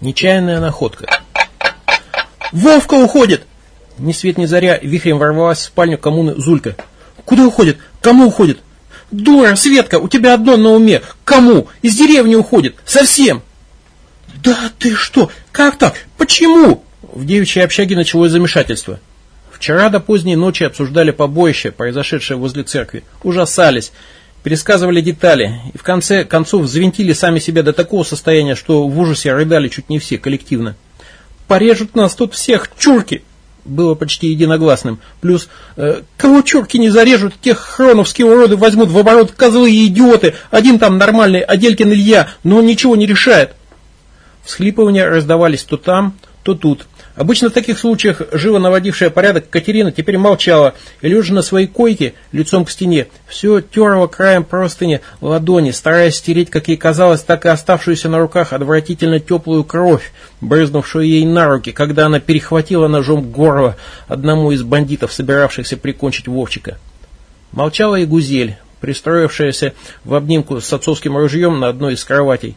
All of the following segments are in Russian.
Нечаянная находка. «Вовка уходит!» Ни свет ни заря вихрем ворвалась в спальню коммуны Зулька. «Куда уходит? Кому уходит?» «Дура, Светка, у тебя одно на уме. Кому? Из деревни уходит. Совсем!» «Да ты что? Как так? Почему?» В девичьей общаге началось замешательство. Вчера до поздней ночи обсуждали побоище, произошедшее возле церкви. Ужасались пересказывали детали и в конце концов взвинтили сами себя до такого состояния, что в ужасе рыдали чуть не все коллективно. «Порежут нас тут всех, чурки!» было почти единогласным. Плюс, э, кого чурки не зарежут, тех хроновские уроды возьмут в оборот козлы и идиоты. Один там нормальный, Аделькин Илья, но он ничего не решает. Всхлипывания раздавались то там, то тут. Обычно в таких случаях живо наводившая порядок Катерина теперь молчала и, лежа на своей койке, лицом к стене, все терла краем простыни ладони, стараясь стереть, как ей казалось, так и оставшуюся на руках отвратительно теплую кровь, брызнувшую ей на руки, когда она перехватила ножом горло одному из бандитов, собиравшихся прикончить Вовчика. Молчала и Гузель, пристроившаяся в обнимку с отцовским ружьем на одной из кроватей.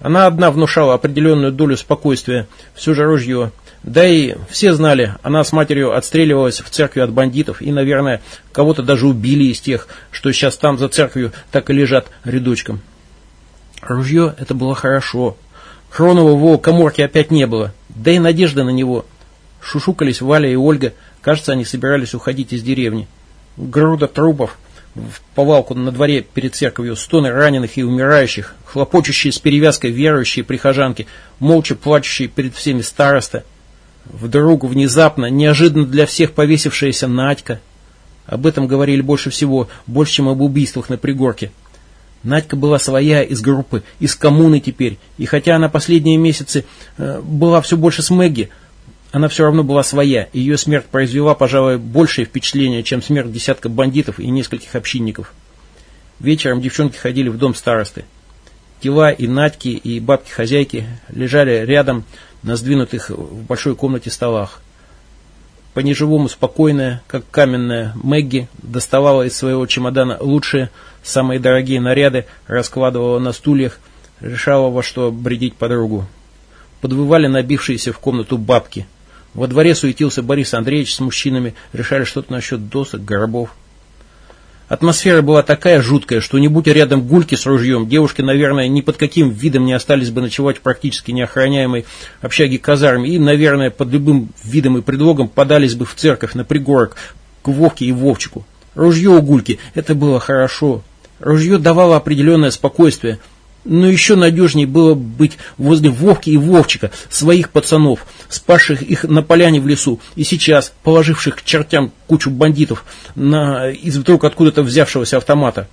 Она одна внушала определенную долю спокойствия, все же ружье – да и все знали, она с матерью отстреливалась в церкви от бандитов и, наверное, кого-то даже убили из тех, что сейчас там за церковью так и лежат рядочком. Ружье это было хорошо. Хронова в его коморке опять не было, да и надежды на него. Шушукались Валя и Ольга, кажется, они собирались уходить из деревни. Груда трупов, в повалку на дворе перед церковью, стоны раненых и умирающих, хлопочущие с перевязкой верующие прихожанки, молча плачущие перед всеми староста – Вдруг, внезапно, неожиданно для всех повесившаяся Надька. Об этом говорили больше всего, больше, чем об убийствах на пригорке. Надька была своя из группы, из коммуны теперь. И хотя она последние месяцы э, была все больше с Мэгги, она все равно была своя. Ее смерть произвела, пожалуй, большее впечатление, чем смерть десятка бандитов и нескольких общинников. Вечером девчонки ходили в дом старосты. Тела и Надьки, и бабки-хозяйки лежали рядом на сдвинутых в большой комнате столах. По-неживому спокойная, как каменная, Мэгги доставала из своего чемодана лучшие, самые дорогие наряды, раскладывала на стульях, решала во что бредить подругу. Подвывали набившиеся в комнату бабки. Во дворе суетился Борис Андреевич с мужчинами, решали что-то насчет досок, гробов. Атмосфера была такая жуткая, что не будь рядом гульки с ружьем, девушки, наверное, ни под каким видом не остались бы ночевать в практически неохраняемой общаге казарме и, наверное, под любым видом и предлогом подались бы в церковь на пригорок к Вовке и Вовчику. Ружье у гульки – это было хорошо. Ружье давало определенное спокойствие – но еще надежнее было быть возле Вовки и Вовчика, своих пацанов, спасших их на поляне в лесу, и сейчас положивших к чертям кучу бандитов на, из вдруг откуда-то взявшегося автомата.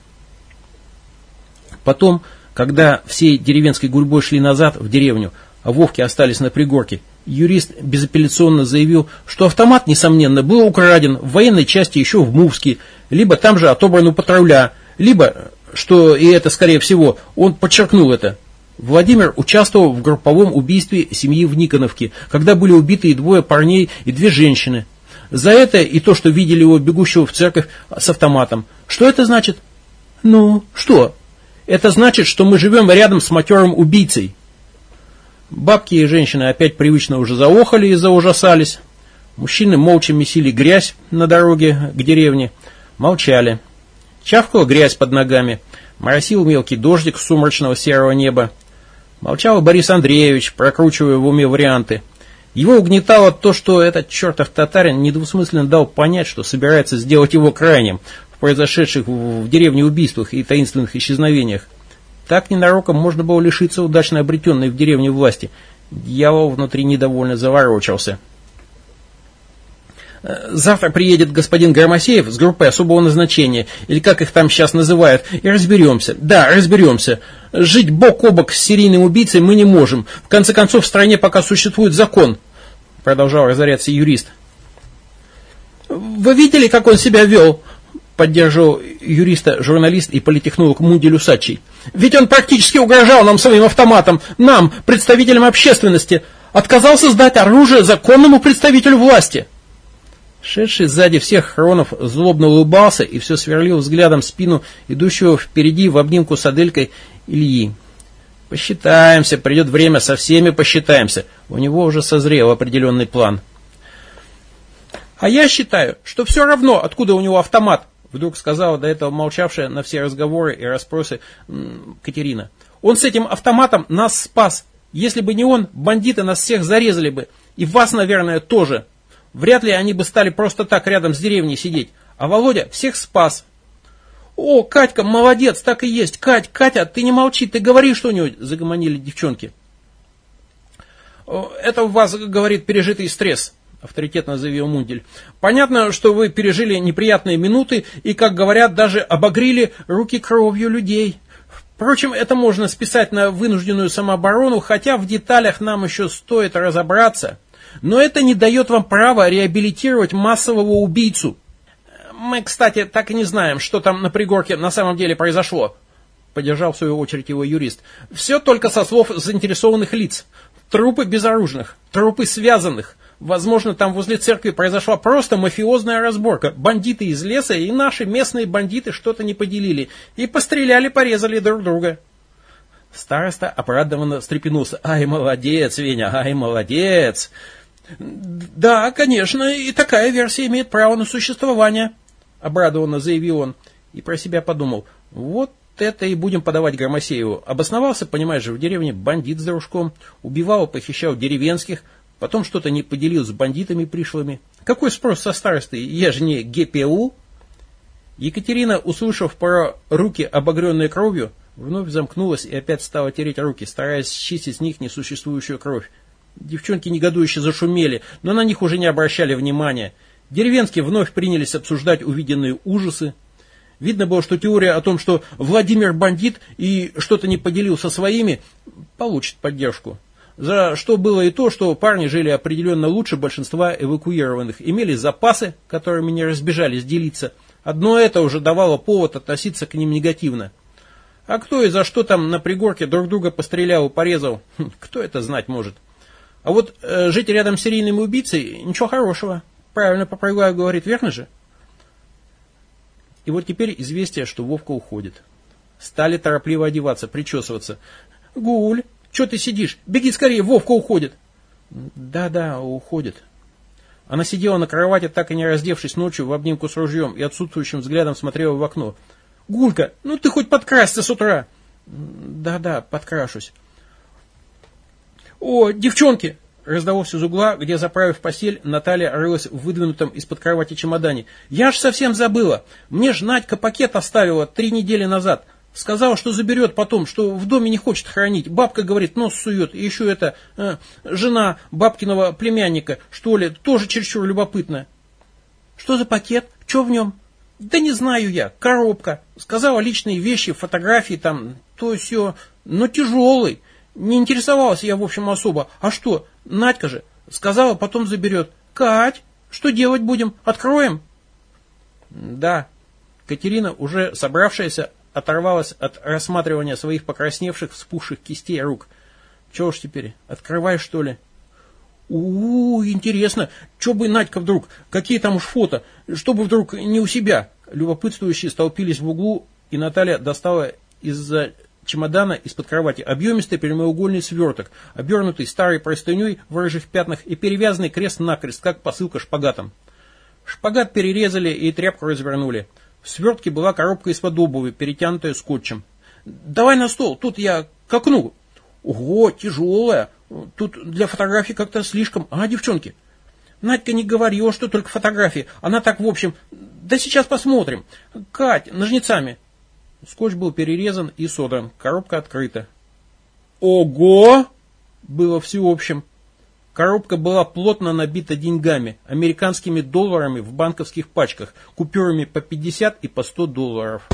Потом, когда всей деревенской гурьбой шли назад в деревню, а Вовки остались на пригорке, юрист безапелляционно заявил, что автомат, несомненно, был украден в военной части еще в Мувске, либо там же отобран у патруля, либо что, и это скорее всего, он подчеркнул это. Владимир участвовал в групповом убийстве семьи в Никоновке, когда были убиты и двое парней, и две женщины. За это и то, что видели его бегущего в церковь с автоматом. Что это значит? Ну, что? Это значит, что мы живем рядом с матерым убийцей. Бабки и женщины опять привычно уже заохали и заужасались. Мужчины молча месили грязь на дороге к деревне. Молчали. Чавкала грязь под ногами, моросил мелкий дождик с сумрачного серого неба. Молчал Борис Андреевич, прокручивая в уме варианты. Его угнетало то, что этот чертов татарин недвусмысленно дал понять, что собирается сделать его крайним в произошедших в деревне убийствах и таинственных исчезновениях. Так ненароком можно было лишиться удачно обретенной в деревне власти. Дьявол внутри недовольно заворочался. Завтра приедет господин Громосеев с группой особого назначения, или как их там сейчас называют, и разберемся. Да, разберемся. Жить бок о бок с серийным убийцей мы не можем. В конце концов, в стране пока существует закон, продолжал разоряться юрист. Вы видели, как он себя вел? Поддерживал юриста журналист и политехнолог Мунди Люсачий. Ведь он практически угрожал нам своим автоматом, нам, представителям общественности, отказался сдать оружие законному представителю власти. Шедший сзади всех Хронов злобно улыбался и все сверлил взглядом спину идущего впереди в обнимку с Аделькой Ильи. Посчитаемся, придет время, со всеми посчитаемся. У него уже созрел определенный план. А я считаю, что все равно, откуда у него автомат, вдруг сказала до этого молчавшая на все разговоры и расспросы Катерина. Он с этим автоматом нас спас. Если бы не он, бандиты нас всех зарезали бы. И вас, наверное, тоже. Вряд ли они бы стали просто так рядом с деревней сидеть. А Володя всех спас. «О, Катька, молодец, так и есть. Кать, Катя, ты не молчи, ты говори что-нибудь», – загомонили девчонки. «Это у вас, – говорит, – пережитый стресс», – авторитетно заявил Мундель. «Понятно, что вы пережили неприятные минуты и, как говорят, даже обогрели руки кровью людей. Впрочем, это можно списать на вынужденную самооборону, хотя в деталях нам еще стоит разобраться. Но это не дает вам права реабилитировать массового убийцу. Мы, кстати, так и не знаем, что там на пригорке на самом деле произошло. Поддержал в свою очередь его юрист. Все только со слов заинтересованных лиц. Трупы безоружных, трупы связанных. Возможно, там возле церкви произошла просто мафиозная разборка. Бандиты из леса и наши местные бандиты что-то не поделили. И постреляли, порезали друг друга. Староста обрадованно встрепенулся. «Ай, молодец, Веня, ай, молодец!» «Да, конечно, и такая версия имеет право на существование», — обрадованно заявил он. И про себя подумал, вот это и будем подавать Громосееву. Обосновался, понимаешь же, в деревне бандит с дружком, убивал и похищал деревенских, потом что-то не поделил с бандитами пришлыми. Какой спрос со старостой? Я же не ГПУ. Екатерина, услышав про руки, обогренные кровью, вновь замкнулась и опять стала тереть руки, стараясь счистить с них несуществующую кровь. Девчонки негодующе зашумели, но на них уже не обращали внимания. Деревенские вновь принялись обсуждать увиденные ужасы. Видно было, что теория о том, что Владимир бандит и что-то не поделил со своими, получит поддержку. За что было и то, что парни жили определенно лучше большинства эвакуированных, имели запасы, которыми не разбежались делиться. Одно это уже давало повод относиться к ним негативно. А кто и за что там на пригорке друг друга пострелял и порезал, кто это знать может. А вот э, жить рядом с серийным убийцей ничего хорошего. Правильно Попрыгаю говорит, верно же? И вот теперь известие, что Вовка уходит. Стали торопливо одеваться, причесываться. Гуль, что ты сидишь? Беги скорее, Вовка уходит. Да-да, уходит. Она сидела на кровати, так и не раздевшись ночью, в обнимку с ружьем и отсутствующим взглядом смотрела в окно. Гулька, ну ты хоть подкрасься с утра. Да-да, подкрашусь. «О, девчонки!» Раздалось из угла, где, заправив постель, Наталья рылась в выдвинутом из-под кровати чемодане. «Я ж совсем забыла. Мне ж Надька пакет оставила три недели назад. Сказала, что заберет потом, что в доме не хочет хранить. Бабка говорит, нос сует. И еще это, э, жена бабкиного племянника, что ли, тоже чересчур любопытная». «Что за пакет? Что в нем?» «Да не знаю я. Коробка. Сказала личные вещи, фотографии там, то все. Но тяжелый. Не интересовалась я, в общем, особо. А что, Надька же, сказала, потом заберет. Кать, что делать будем? Откроем? Да. Катерина, уже собравшаяся, оторвалась от рассматривания своих покрасневших, вспухших кистей рук. Чего ж теперь, открывай, что ли? у, интересно, что бы Надька вдруг, какие там уж фото, чтобы вдруг не у себя. Любопытствующие столпились в углу, и Наталья достала из-за чемодана из-под кровати объемистый прямоугольный сверток, обернутый старой простыней в рыжих пятнах и перевязанный крест-накрест, как посылка шпагатом. Шпагат перерезали и тряпку развернули. В свертке была коробка из-под обуви, перетянутая скотчем. «Давай на стол, тут я к окну». «Ого, тяжелая. Тут для фотографий как-то слишком. А, девчонки?» Надька не говорила, что только фотографии. Она так, в общем... Да сейчас посмотрим. Кать, ножницами. Скотч был перерезан и содран, коробка открыта. Ого! Было всеобщим. Коробка была плотно набита деньгами, американскими долларами в банковских пачках, купюрами по 50 и по 100 долларов.